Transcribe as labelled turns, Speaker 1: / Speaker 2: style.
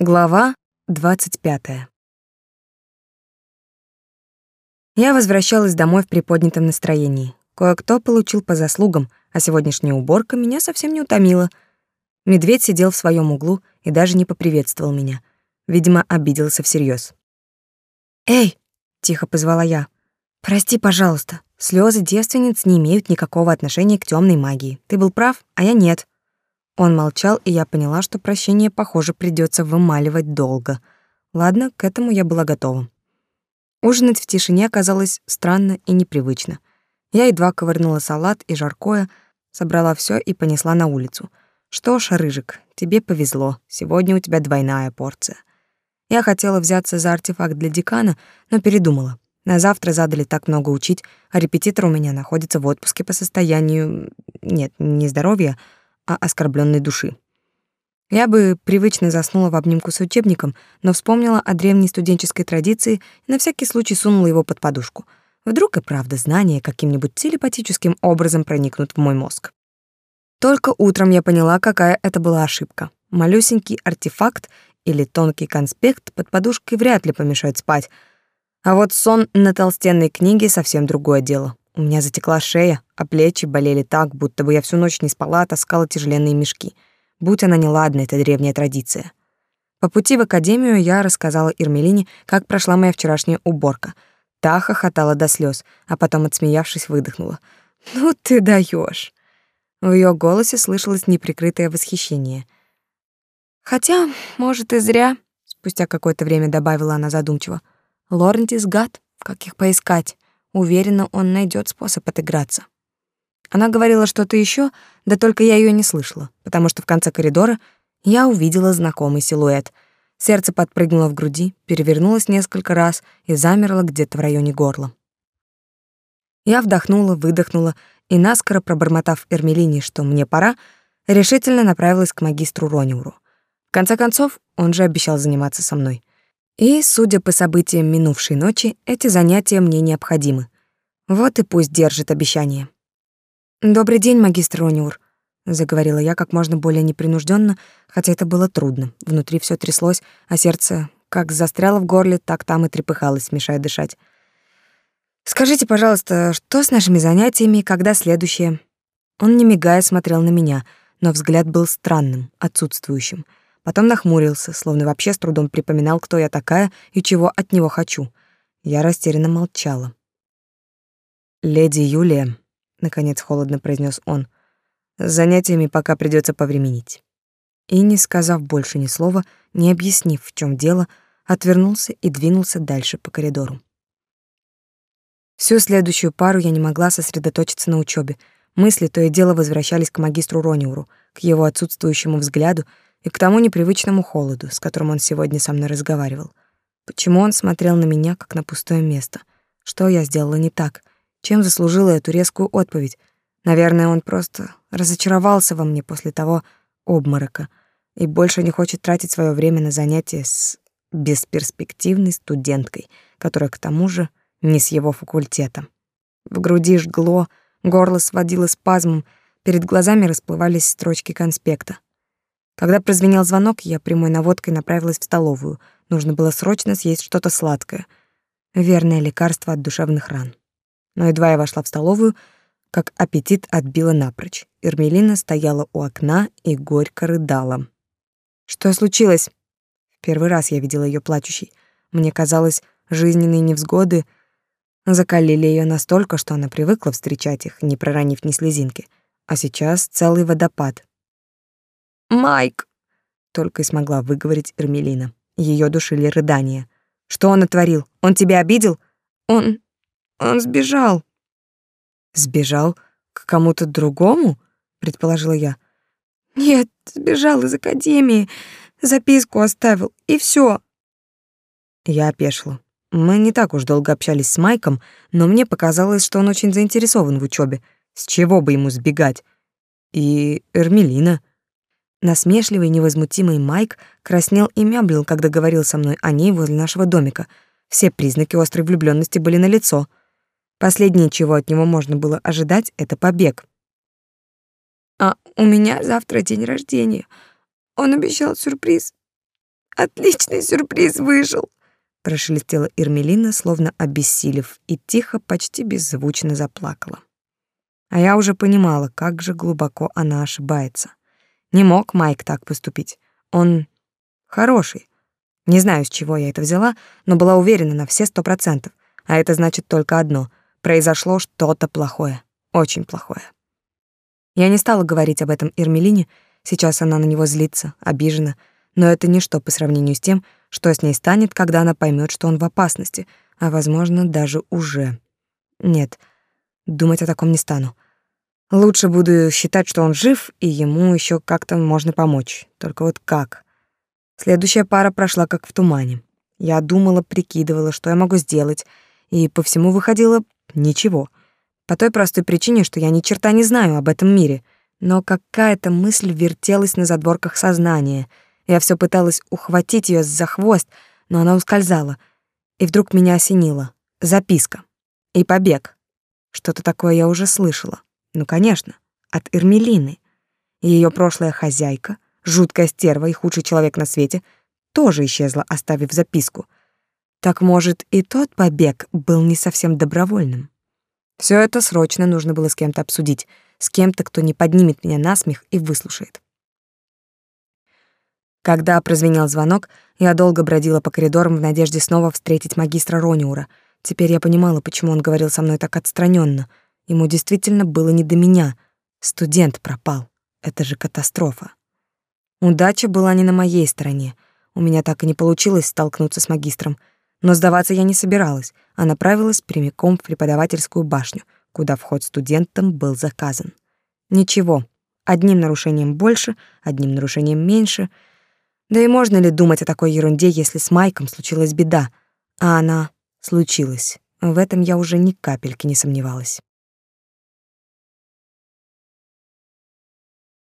Speaker 1: Глава 25. Я возвращалась домой в приподнятом настроении. Кое-кто получил по заслугам, а сегодняшняя уборка меня совсем не утомила. Медведь сидел в своем углу и даже не поприветствовал меня. Видимо, обиделся всерьез. «Эй!» — тихо позвала я. «Прости, пожалуйста. Слезы девственниц не имеют никакого отношения к темной магии. Ты был прав, а я нет». Он молчал, и я поняла, что прощение, похоже, придется вымаливать долго. Ладно, к этому я была готова. Ужинать в тишине оказалось странно и непривычно. Я едва ковырнула салат и жаркое, собрала все и понесла на улицу. Что ж, Рыжик, тебе повезло. Сегодня у тебя двойная порция. Я хотела взяться за артефакт для декана, но передумала. На завтра задали так много учить, а репетитор у меня находится в отпуске по состоянию... Нет, не здоровья, а оскорбленной души. Я бы привычно заснула в обнимку с учебником, но вспомнила о древней студенческой традиции и на всякий случай сунула его под подушку. Вдруг и правда знания каким-нибудь телепатическим образом проникнут в мой мозг. Только утром я поняла, какая это была ошибка. Малюсенький артефакт или тонкий конспект под подушкой вряд ли помешает спать. А вот сон на толстенной книге совсем другое дело. У меня затекла шея, а плечи болели так, будто бы я всю ночь не спала, а таскала тяжеленные мешки. Будь она неладна, это древняя традиция. По пути в академию я рассказала Ирмелине, как прошла моя вчерашняя уборка. Та хохотала до слез, а потом, отсмеявшись, выдохнула. «Ну ты даешь. В ее голосе слышалось неприкрытое восхищение. «Хотя, может, и зря», — спустя какое-то время добавила она задумчиво. «Лорентис гад, как их поискать?» Уверена, он найдет способ отыграться. Она говорила что-то еще, да только я ее не слышала, потому что в конце коридора я увидела знакомый силуэт. Сердце подпрыгнуло в груди, перевернулось несколько раз и замерло где-то в районе горла. Я вдохнула, выдохнула и, наскоро пробормотав Эрмелине, что мне пора, решительно направилась к магистру Рониуру. В конце концов, он же обещал заниматься со мной. И, судя по событиям минувшей ночи, эти занятия мне необходимы. Вот и пусть держит обещание. «Добрый день, магистр Рониур», — заговорила я как можно более непринужденно, хотя это было трудно. Внутри все тряслось, а сердце как застряло в горле, так там и трепыхалось, мешая дышать. «Скажите, пожалуйста, что с нашими занятиями, когда следующее?» Он, не мигая, смотрел на меня, но взгляд был странным, отсутствующим — Потом нахмурился, словно вообще с трудом припоминал, кто я такая и чего от него хочу. Я растерянно молчала. «Леди Юлия», — наконец холодно произнес он, — «с занятиями пока придется повременить». И, не сказав больше ни слова, не объяснив, в чем дело, отвернулся и двинулся дальше по коридору. Всю следующую пару я не могла сосредоточиться на учебе. Мысли то и дело возвращались к магистру Рониуру, к его отсутствующему взгляду и к тому непривычному холоду, с которым он сегодня со мной разговаривал. Почему он смотрел на меня, как на пустое место? Что я сделала не так? Чем заслужила эту резкую отповедь? Наверное, он просто разочаровался во мне после того обморока и больше не хочет тратить свое время на занятия с бесперспективной студенткой, которая к тому же не с его факультета. В груди жгло, горло сводило спазмом, перед глазами расплывались строчки конспекта. Когда прозвенел звонок, я прямой наводкой направилась в столовую. Нужно было срочно съесть что-то сладкое. Верное лекарство от душевных ран. Но едва я вошла в столовую, как аппетит отбила напрочь. Эрмелина стояла у окна и горько рыдала. Что случилось? В первый раз я видела ее плачущей. Мне казалось, жизненные невзгоды закалили ее настолько, что она привыкла встречать их, не проронив ни слезинки. А сейчас целый водопад. Майк!» Только и смогла выговорить Эрмелина. Ее душили рыдания. «Что он натворил? Он тебя обидел?» «Он... он сбежал». «Сбежал? К кому-то другому?» — предположила я. «Нет, сбежал из академии. Записку оставил, и все. Я опешила. Мы не так уж долго общались с Майком, но мне показалось, что он очень заинтересован в учебе. С чего бы ему сбегать? И Эрмелина. Насмешливый, невозмутимый Майк краснел и мямлил, когда говорил со мной о ней возле нашего домика. Все признаки острой влюблённости были налицо. Последнее, чего от него можно было ожидать, это побег. «А у меня завтра день рождения. Он обещал сюрприз. Отличный сюрприз вышел!» Прошелестела Ирмелина, словно обессилев, и тихо, почти беззвучно заплакала. А я уже понимала, как же глубоко она ошибается. Не мог Майк так поступить. Он хороший. Не знаю, с чего я это взяла, но была уверена на все сто процентов. А это значит только одно — произошло что-то плохое. Очень плохое. Я не стала говорить об этом Ирмелине, сейчас она на него злится, обижена, но это ничто по сравнению с тем, что с ней станет, когда она поймет, что он в опасности, а, возможно, даже уже. Нет, думать о таком не стану. Лучше буду считать, что он жив, и ему еще как-то можно помочь. Только вот как? Следующая пара прошла как в тумане. Я думала, прикидывала, что я могу сделать, и по всему выходило ничего. По той простой причине, что я ни черта не знаю об этом мире, но какая-то мысль вертелась на задворках сознания. Я все пыталась ухватить ее за хвост, но она ускользала. И вдруг меня осенило. Записка. И побег. Что-то такое я уже слышала. Ну, конечно, от Эрмелины. Ее прошлая хозяйка, жуткая стерва и худший человек на свете, тоже исчезла, оставив записку. Так, может, и тот побег был не совсем добровольным. Все это срочно нужно было с кем-то обсудить, с кем-то, кто не поднимет меня на смех и выслушает. Когда прозвенел звонок, я долго бродила по коридорам в надежде снова встретить магистра Рониура. Теперь я понимала, почему он говорил со мной так отстраненно — Ему действительно было не до меня. Студент пропал. Это же катастрофа. Удача была не на моей стороне. У меня так и не получилось столкнуться с магистром. Но сдаваться я не собиралась, а направилась прямиком в преподавательскую башню, куда вход студентам был заказан. Ничего, одним нарушением больше, одним нарушением меньше. Да и можно ли думать о такой ерунде, если с Майком случилась беда? А она случилась. В этом я уже ни капельки не сомневалась.